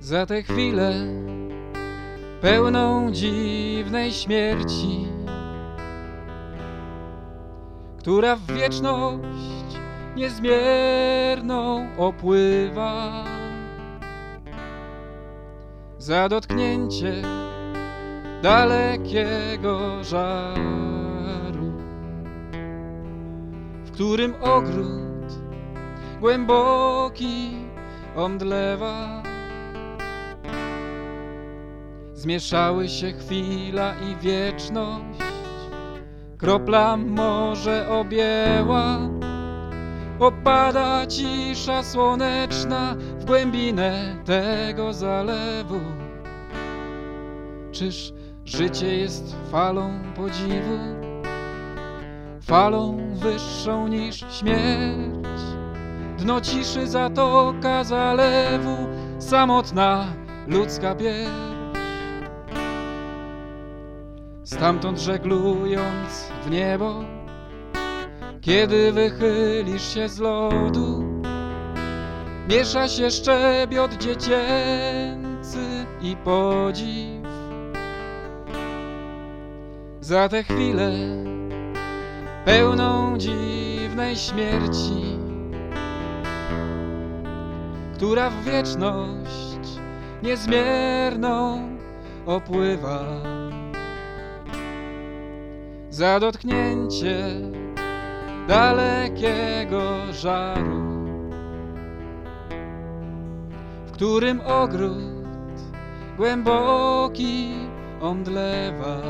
za tę chwilę pełną dziwnej śmierci, która w wieczność niezmierną opływa. Za dotknięcie dalekiego żaru, w którym ogród głęboki omdlewa. Zmieszały się chwila i wieczność, kropla morze objęła. Opada cisza słoneczna w głębinę tego zalewu. Czyż życie jest falą podziwu, falą wyższą niż śmierć? Dno ciszy zatoka zalewu, samotna ludzka pierś. Stamtąd żeglując w niebo, kiedy wychylisz się z lodu, miesza się szczebiot dziecięcy i podziw. Za tę chwilę pełną dziwnej śmierci, która w wieczność niezmierną opływa. Za dotknięcie dalekiego żaru, w którym ogród głęboki omdlewa.